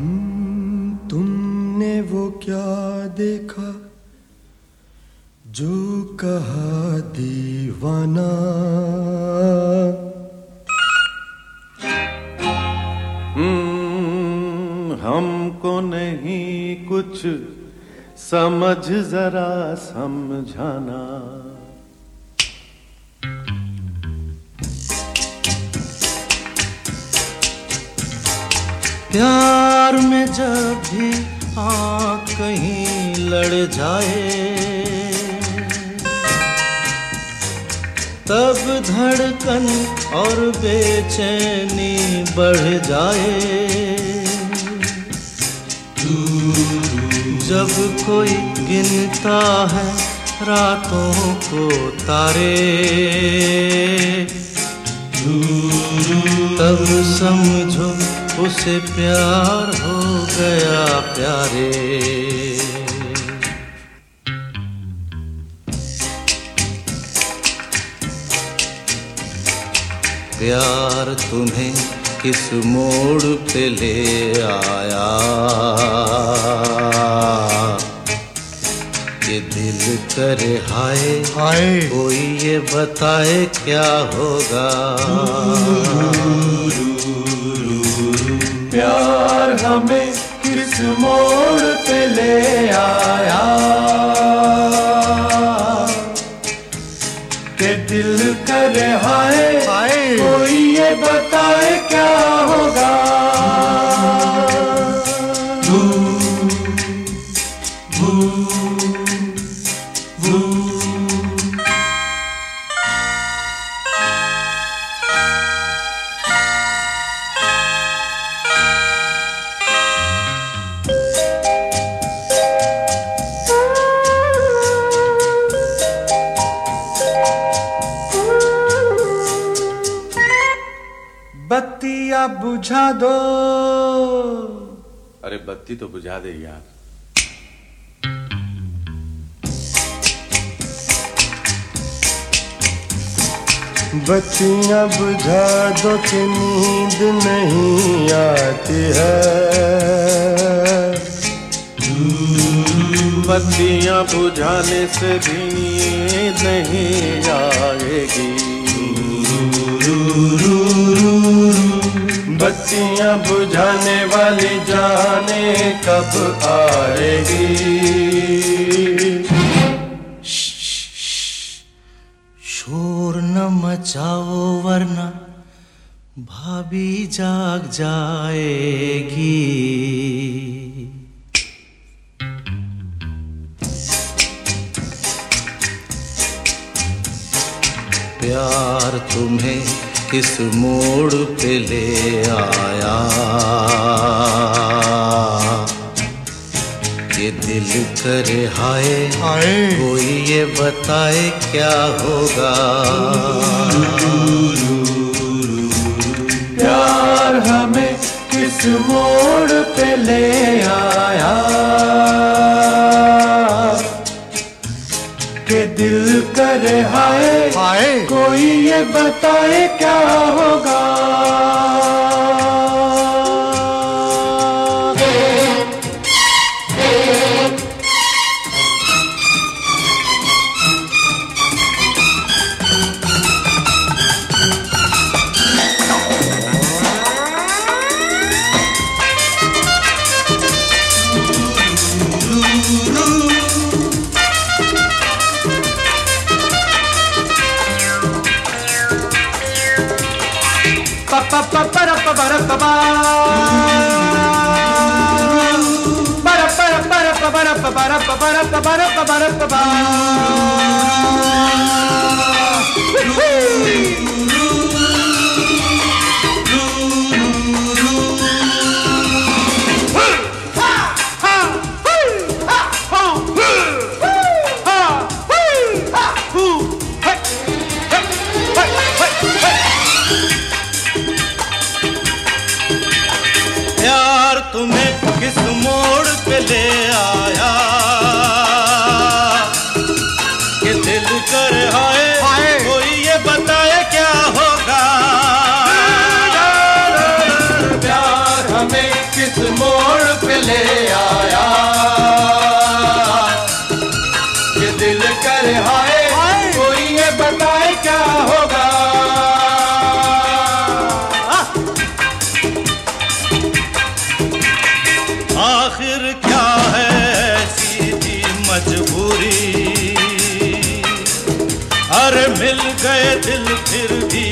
हम्म, तुमने वो क्या देखा? जो कहा दीवाना। हम्म, हमको नहीं कुछ समझ जरा समझाना। प्यार में जब भी आँख कहीं लड़ जाए, तब धड़कन और बेचैनी बढ़ जाए। जब कोई गिनता है रातों को तारे, तब समझो उसे प्यार हो गया प्यारे। प्यार तुम्हें किस मोड़ पे ले आया? ये दिल करे हाय हाय। कोई ये बताए क्या होगा? किस मोड़ पे ले आया। के दिल करे हाय हाय। कोई ये बताए क्या होगा? बत्तियाँ बुझा दो? अरे बत्ती तो बुझा दे यार। बत्तियाँ बुझा दो कि नींद नहीं आती है। बत्तियाँ बुझाने से भी नींद नहीं आएगी। बत्तियाँ बुझाने वाली जाने कब आएगी? शोर न मचाओ, वरना भाभी जाग जाएगी। प्यार तुम्हें किस मोड़ पे ले आया? ये दिल करे हाय कोई ये बताए क्या होगा? प्यार हमें किस मोड़ पे ले आया? करे हाय। हाय। कोई ये बताए क्या होगा? Pa pa pa para pa para pa pa para para para pa para pa para pa para pa para pa para pa pa ले आया। ये दिल कर हाय कोई ये बताए क्या होगा? आखिर क्या है थी मजबूरी? अरे मिल गए दिल फिर भी